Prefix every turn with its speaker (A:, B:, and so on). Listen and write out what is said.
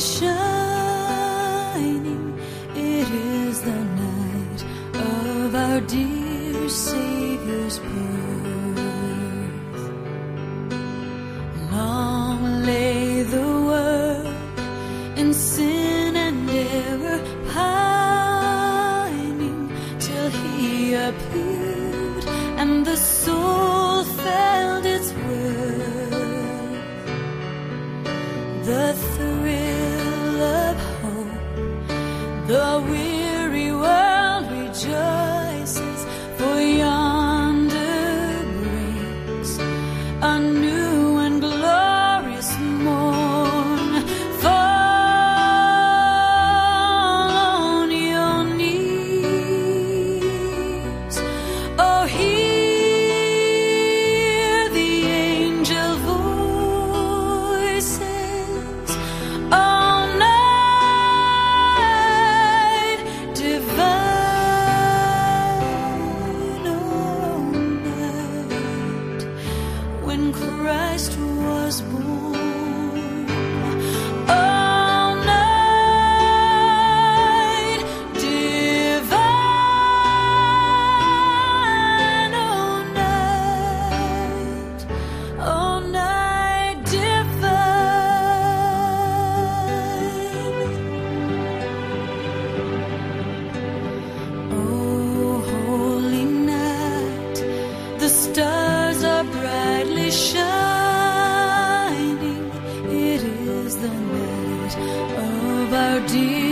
A: shining. It is the night of our dear Savior's birth. Long lay the world in sin and error pining till he appeared and the soul felt its worth. The thrill the weary the night of our dear.